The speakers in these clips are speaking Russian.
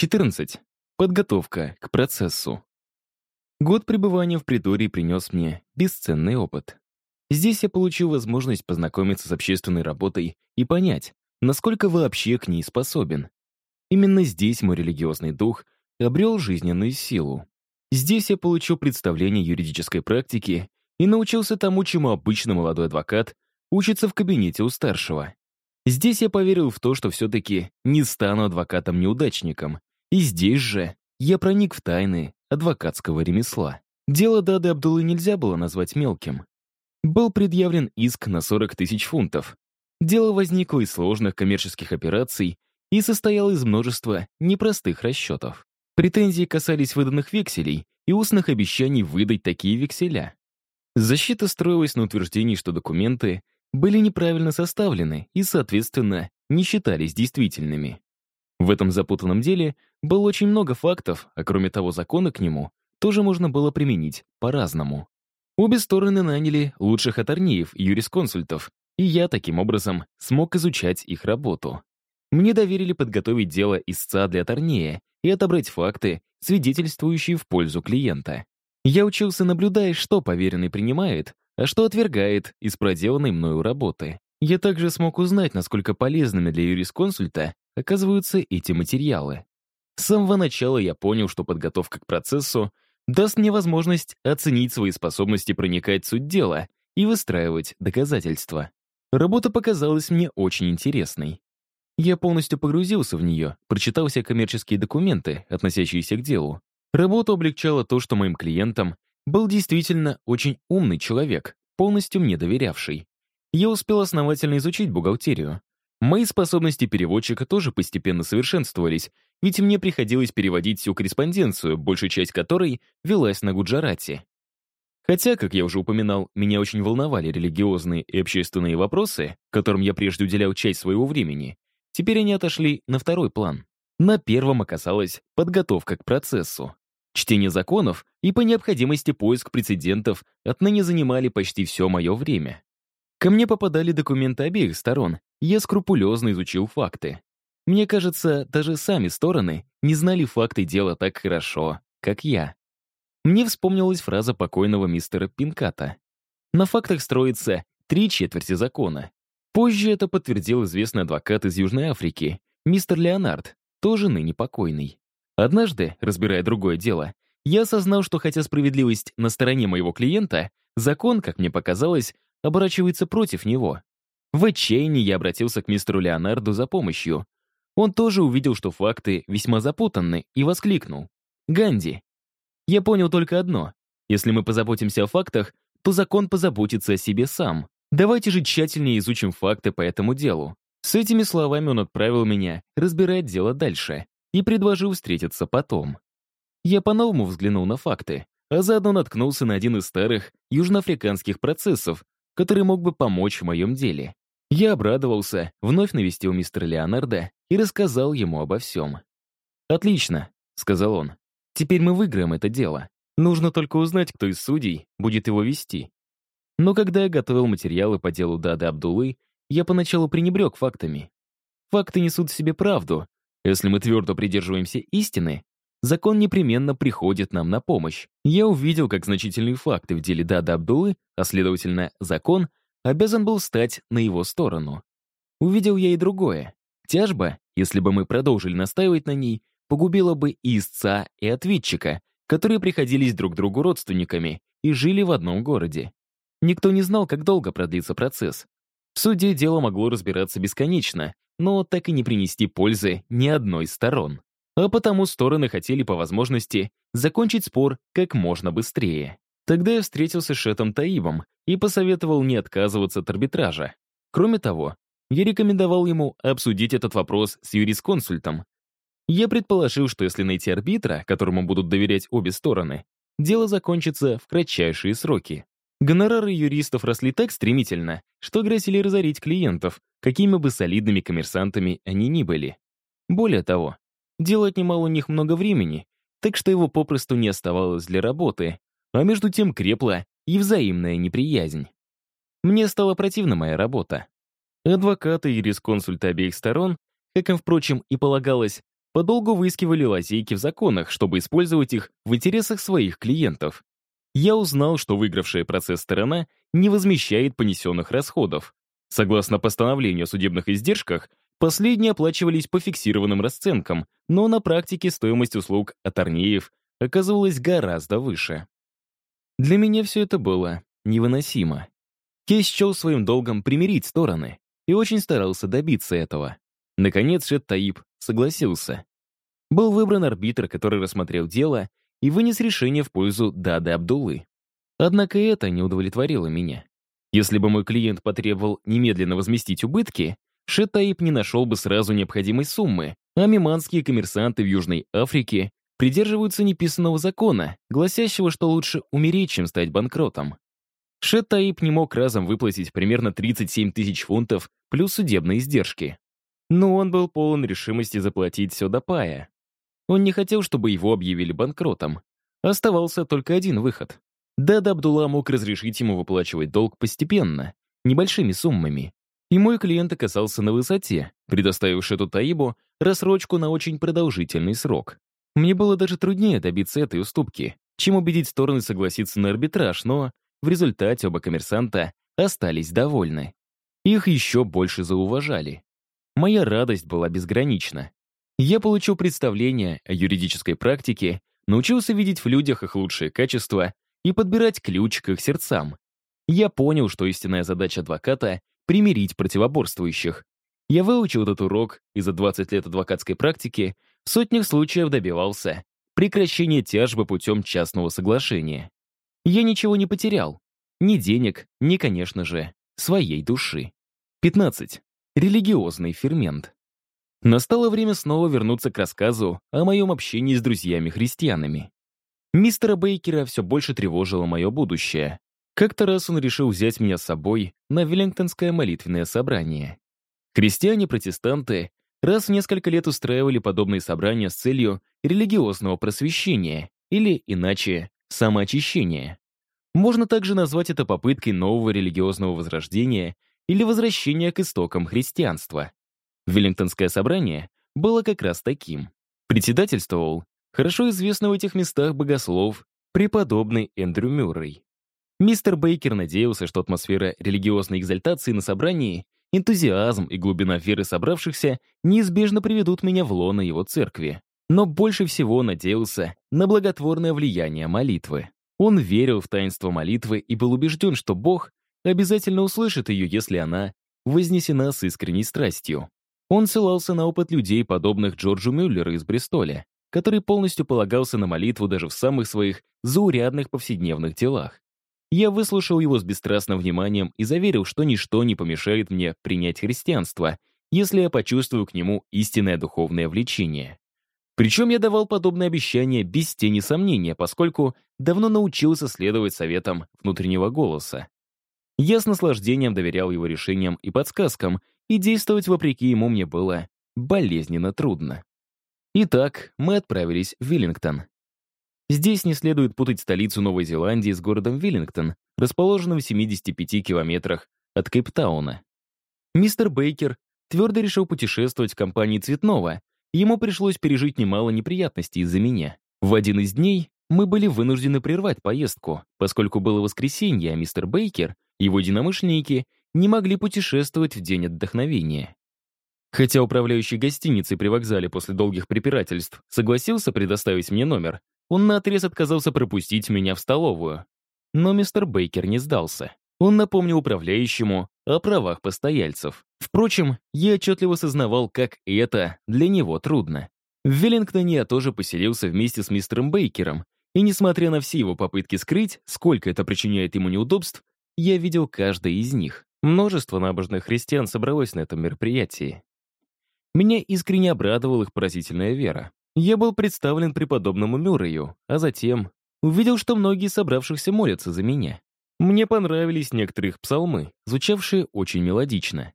14. Подготовка к процессу. Год пребывания в притории принес мне бесценный опыт. Здесь я получил возможность познакомиться с общественной работой и понять, насколько вообще к ней способен. Именно здесь мой религиозный дух обрел жизненную силу. Здесь я получил представление юридической практики и научился тому, чему обычно молодой адвокат учится в кабинете у старшего. Здесь я поверил в то, что все-таки не стану адвокатом-неудачником. И здесь же я проник в тайны адвокатского ремесла. Дело Дады Абдулы нельзя было назвать мелким. Был предъявлен иск на 40 тысяч фунтов. Дело возникло из сложных коммерческих операций и состояло из множества непростых расчетов. Претензии касались выданных векселей и устных обещаний выдать такие векселя. Защита строилась на утверждении, что документы были неправильно составлены и, соответственно, не считались действительными. В этом запутанном деле было очень много фактов, а кроме того закона к нему тоже можно было применить по-разному. Обе стороны наняли лучших аторниев юрисконсультов, и я таким образом смог изучать их работу. Мне доверили подготовить дело истца для аторнея и отобрать факты, свидетельствующие в пользу клиента. Я учился, наблюдая, что поверенный принимает, а что отвергает из проделанной мною работы. Я также смог узнать, насколько полезными для юрисконсульта оказываются эти материалы. С самого начала я понял, что подготовка к процессу даст мне возможность оценить свои способности проникать в суть дела и выстраивать доказательства. Работа показалась мне очень интересной. Я полностью погрузился в нее, прочитал все коммерческие документы, относящиеся к делу. Работу облегчало то, что моим клиентам был действительно очень умный человек, полностью мне доверявший. Я успел основательно изучить бухгалтерию. Мои способности переводчика тоже постепенно совершенствовались, ведь мне приходилось переводить всю корреспонденцию, большая часть которой велась на Гуджарате. Хотя, как я уже упоминал, меня очень волновали религиозные и общественные вопросы, которым я прежде уделял часть своего времени, теперь они отошли на второй план. На первом оказалась подготовка к процессу. Чтение законов и по необходимости поиск прецедентов отныне занимали почти все мое время. Ко мне попадали документы обеих сторон, я скрупулезно изучил факты. Мне кажется, даже сами стороны не знали факты дела так хорошо, как я. Мне вспомнилась фраза покойного мистера Пинката. На фактах строится три четверти закона. Позже это подтвердил известный адвокат из Южной Африки, мистер Леонард, тоже ныне покойный. Однажды, разбирая другое дело, я осознал, что хотя справедливость на стороне моего клиента, закон, как мне показалось, оборачивается против него. В отчаянии я обратился к мистеру Леонарду за помощью. Он тоже увидел, что факты весьма запутанны, и воскликнул. «Ганди, я понял только одно. Если мы позаботимся о фактах, то закон позаботится о себе сам. Давайте же тщательнее изучим факты по этому делу». С этими словами он отправил меня разбирать дело дальше и предложил встретиться потом. Я по-новому взглянул на факты, а заодно наткнулся на один из старых южноафриканских процессов, который мог бы помочь в моем деле. Я обрадовался, вновь навестил мистера Леонарда и рассказал ему обо всем. «Отлично», — сказал он. «Теперь мы выиграем это дело. Нужно только узнать, кто из судей будет его вести». Но когда я готовил материалы по делу Дады Абдулы, я поначалу пренебрег фактами. Факты несут в себе правду, если мы твердо придерживаемся истины, закон непременно приходит нам на помощь. Я увидел, как значительные факты в деле Дада Абдулы, а следовательно, закон, обязан был стать на его сторону. Увидел я и другое. Тяжба, если бы мы продолжили настаивать на ней, погубила бы и истца, и ответчика, которые приходились друг другу родственниками и жили в одном городе. Никто не знал, как долго продлится процесс. В суде дело могло разбираться бесконечно, но так и не принести пользы ни одной из сторон. А потому стороны хотели по возможности закончить спор как можно быстрее. Тогда я встретился с Шетом Таибом и посоветовал не отказываться от арбитража. Кроме того, я рекомендовал ему обсудить этот вопрос с юрисконсультом. Я предположил, что если найти арбитра, которому будут доверять обе стороны, дело закончится в кратчайшие сроки. Гонорары юристов росли так стремительно, что грозили разорить клиентов, какими бы солидными коммерсантами они ни были. Более того, дело отнимало у них много времени, так что его попросту не оставалось для работы, а между тем крепла и взаимная неприязнь. Мне стала противна моя работа. Адвокаты и юрисконсульты обеих сторон, как им, впрочем, и полагалось, подолгу выискивали лазейки в законах, чтобы использовать их в интересах своих клиентов. Я узнал, что выигравшая процесс сторона не возмещает понесенных расходов. Согласно постановлению о судебных издержках, последние оплачивались по фиксированным расценкам, но на практике стоимость услуг Аторнеев оказывалась гораздо выше. Для меня все это было невыносимо. Кей счел своим долгом примирить стороны и очень старался добиться этого. Наконец Шет Таиб согласился. Был выбран арбитр, который рассмотрел дело и вынес решение в пользу Дады Абдуллы. Однако это не удовлетворило меня. Если бы мой клиент потребовал немедленно возместить убытки, Шет Таиб не нашел бы сразу необходимой суммы, а миманские коммерсанты в Южной Африке придерживаются неписанного закона, гласящего, что лучше умереть, чем стать банкротом. Шет Таиб не мог разом выплатить примерно 37 тысяч фунтов плюс судебные издержки. Но он был полон решимости заплатить все до пая. Он не хотел, чтобы его объявили банкротом. Оставался только один выход. Дада Абдулла мог разрешить ему выплачивать долг постепенно, небольшими суммами. И мой клиент оказался на высоте, предоставив Шету Таибу рассрочку на очень продолжительный срок. Мне было даже труднее добиться этой уступки, чем убедить стороны согласиться на арбитраж, но в результате оба коммерсанта остались довольны. Их еще больше зауважали. Моя радость была безгранична. Я получил представление о юридической практике, научился видеть в людях их лучшие качества и подбирать ключ к их сердцам. Я понял, что истинная задача адвоката — примирить противоборствующих. Я выучил этот урок и за 20 лет адвокатской практики в сотнях случаев добивался прекращения тяжбы путем частного соглашения. Я ничего не потерял. Ни денег, ни, конечно же, своей души. 15. Религиозный фермент. Настало время снова вернуться к рассказу о моем общении с друзьями-христианами. Мистера Бейкера все больше тревожило мое будущее. Как-то раз он решил взять меня с собой на Веллингтонское молитвенное собрание. Христиане-протестанты раз в несколько лет устраивали подобные собрания с целью религиозного просвещения или, иначе, самоочищения. Можно также назвать это попыткой нового религиозного возрождения или возвращения к истокам христианства. Веллингтонское собрание было как раз таким. Председательствовал хорошо известный в этих местах богослов, преподобный Эндрю Мюррей. Мистер Бейкер надеялся, что атмосфера религиозной экзальтации на собрании, энтузиазм и глубина веры собравшихся неизбежно приведут меня в лоно его церкви но больше всего надеялся на благотворное влияние молитвы. Он верил в таинство молитвы и был убежден, что Бог обязательно услышит ее, если она вознесена с искренней страстью. Он ссылался на опыт людей, подобных Джорджу Мюллеру из Бристоля, который полностью полагался на молитву даже в самых своих заурядных повседневных делах. Я выслушал его с бесстрастным вниманием и заверил, что ничто не помешает мне принять христианство, если я почувствую к нему истинное духовное влечение. Причем я давал подобные обещания без тени сомнения, поскольку давно научился следовать советам внутреннего голоса. Я с наслаждением доверял его решениям и подсказкам, и действовать вопреки ему мне было болезненно трудно. Итак, мы отправились в Виллингтон. Здесь не следует путать столицу Новой Зеландии с городом Виллингтон, расположенным в 75 километрах от Кейптауна. Мистер Бейкер твердо решил путешествовать в компании Цветного, Ему пришлось пережить немало неприятностей из-за меня. В один из дней мы были вынуждены прервать поездку, поскольку было воскресенье, а мистер Бейкер и его единомышленники не могли путешествовать в день отдохновения. Хотя управляющий гостиницей при вокзале после долгих препирательств согласился предоставить мне номер, он наотрез отказался пропустить меня в столовую. Но мистер Бейкер не сдался. Он напомнил управляющему о правах постояльцев. Впрочем, я отчетливо сознавал, как это для него трудно. В Веллингтоне я тоже поселился вместе с мистером Бейкером, и несмотря на все его попытки скрыть, сколько это причиняет ему неудобств, я видел каждое из них. Множество набожных христиан собралось на этом мероприятии. Меня искренне обрадовала их поразительная вера. Я был представлен преподобному Мюррею, а затем увидел, что многие собравшихся молятся за меня. Мне понравились некоторые псалмы, звучавшие очень мелодично.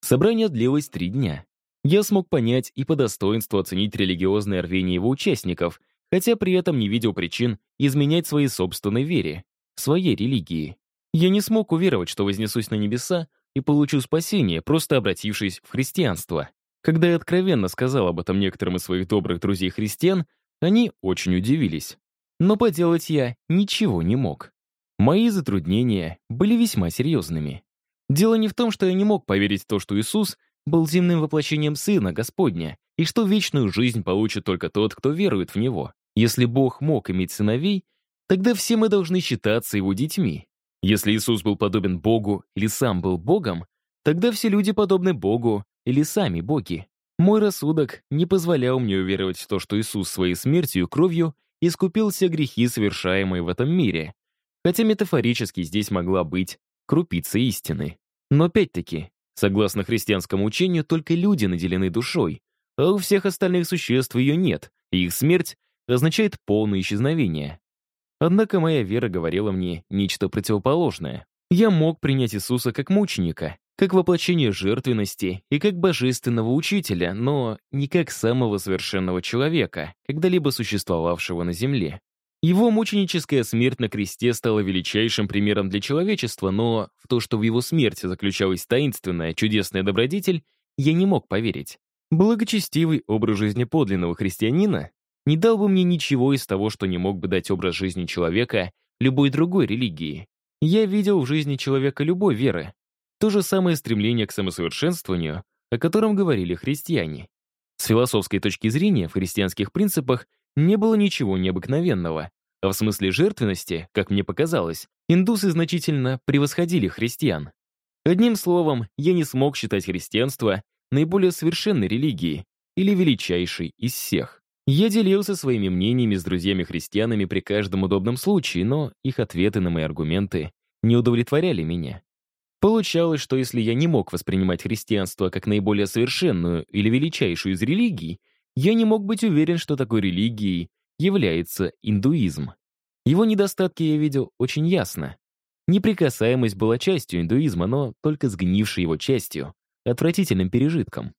Собрание длилось три дня. Я смог понять и по достоинству оценить религиозное рвение его участников, хотя при этом не видел причин изменять своей собственной вере, своей религии. Я не смог уверовать, что вознесусь на небеса и получу спасение, просто обратившись в христианство. Когда я откровенно сказал об этом некоторым из своих добрых друзей-христиан, они очень удивились. Но поделать я ничего не мог. Мои затруднения были весьма серьезными. Дело не в том, что я не мог поверить в то, что Иисус был земным воплощением Сына Господня, и что вечную жизнь получит только тот, кто верует в Него. Если Бог мог иметь сыновей, тогда все мы должны считаться Его детьми. Если Иисус был подобен Богу или сам был Богом, тогда все люди подобны Богу или сами боги. Мой рассудок не позволял мне уверовать в то, что Иисус своей смертью и кровью искупил все грехи, совершаемые в этом мире, хотя метафорически здесь могла быть крупица истины. Но опять-таки, согласно христианскому учению, только люди наделены душой, а у всех остальных существ ее нет, и их смерть означает полное исчезновение. Однако моя вера говорила мне нечто противоположное. Я мог принять Иисуса как мученика, как воплощение жертвенности и как божественного учителя, но не как самого совершенного человека, когда-либо существовавшего на земле. Его мученическая смерть на кресте стала величайшим примером для человечества, но в то, что в его смерти заключалась таинственная, чудесная добродетель, я не мог поверить. Благочестивый образ жизни подлинного христианина не дал бы мне ничего из того, что не мог бы дать образ жизни человека любой другой религии. Я видел в жизни человека любой веры. То же самое стремление к самосовершенствованию, о котором говорили христиане. С философской точки зрения в христианских принципах не было ничего необыкновенного, а в смысле жертвенности, как мне показалось, индусы значительно превосходили христиан. Одним словом, я не смог считать христианство наиболее совершенной религией или величайшей из всех. Я делился своими мнениями с друзьями-христианами при каждом удобном случае, но их ответы на мои аргументы не удовлетворяли меня. Получалось, что если я не мог воспринимать христианство как наиболее совершенную или величайшую из религий, я не мог быть уверен, что такой религией является индуизм. Его недостатки я видел очень ясно. Неприкасаемость была частью индуизма, но только сгнившей его частью, отвратительным пережитком.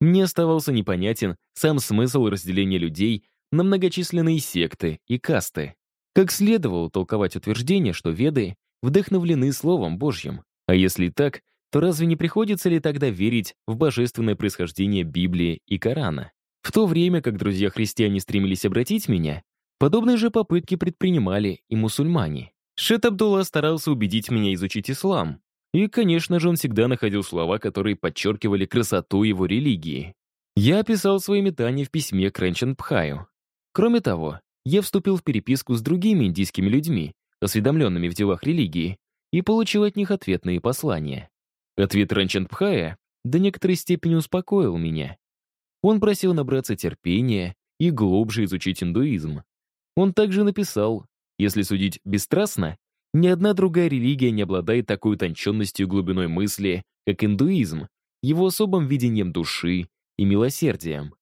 Мне оставался непонятен сам смысл разделения людей на многочисленные секты и касты. Как следовало толковать утверждение, что веды вдохновлены Словом Божьим. А если так, то разве не приходится ли тогда верить в божественное происхождение Библии и Корана? В то время как друзья-христиане стремились обратить меня, подобные же попытки предпринимали и мусульмане. Шет Абдулла старался убедить меня изучить ислам. И, конечно же, он всегда находил слова, которые подчеркивали красоту его религии. Я описал свои метания в письме к Ренчан Пхаю. Кроме того, я вступил в переписку с другими индийскими людьми, осведомленными в делах религии, и получил от них ответные послания. Ответ Ренчан Пхая до некоторой степени успокоил меня. Он просил набраться терпения и глубже изучить индуизм. Он также написал, если судить бесстрастно, ни одна другая религия не обладает такой утонченностью и глубиной мысли, как индуизм, его особым видением души и милосердием.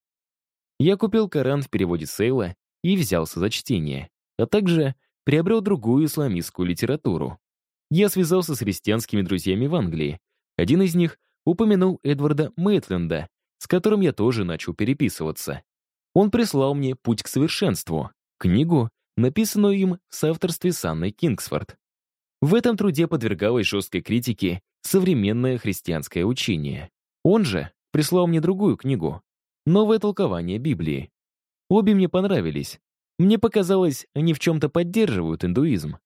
Я купил Коран в переводе Сейла и взялся за чтение, а также приобрел другую исламистскую литературу. Я связался с христианскими друзьями в Англии. Один из них упомянул Эдварда Мейтленда, с которым я тоже начал переписываться. Он прислал мне «Путь к совершенству», книгу, написанную им в соавторстве с Анной Кингсфорд. В этом труде подвергалось жесткой критике современное христианское учение. Он же прислал мне другую книгу «Новое толкование Библии». Обе мне понравились. Мне показалось, они в чем-то поддерживают индуизм.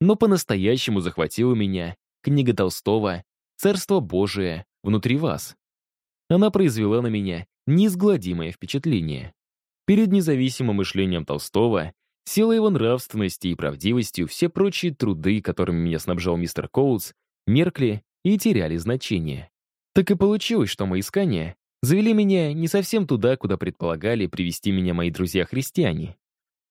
Но по-настоящему захватила меня книга Толстого «Царство Божие внутри вас». Она произвела на меня неизгладимое впечатление. Перед независимым мышлением Толстого, силой его нравственности и правдивостью все прочие труды, которыми меня снабжал мистер Коулс, меркли и теряли значение. Так и получилось, что мои искания завели меня не совсем туда, куда предполагали привести меня мои друзья-христиане.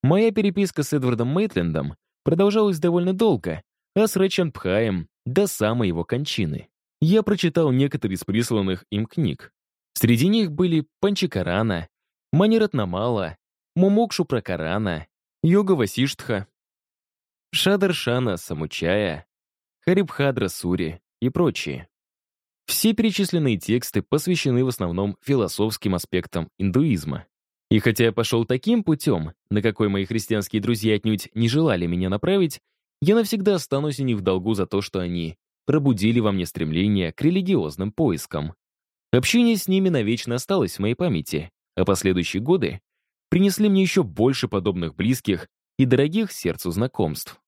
Моя переписка с Эдвардом Мейтлендом продолжалась довольно долго, а с Рэчан Пхаем до самой его кончины я прочитал некоторые из присланных им книг. Среди них были Панчикарана, Маниратнамала, Мумокшу Пракарана, Йога Васиштха, Шадаршана Самучая, Харибхадра Сури и прочие. Все перечисленные тексты посвящены в основном философским аспектам индуизма. И хотя я пошел таким путем, на какой мои христианские друзья отнюдь не желали меня направить, я навсегда останусь у них в долгу за то, что они пробудили во мне стремление к религиозным поискам. Общение с ними навечно осталось в моей памяти, а последующие годы принесли мне еще больше подобных близких и дорогих сердцу знакомств.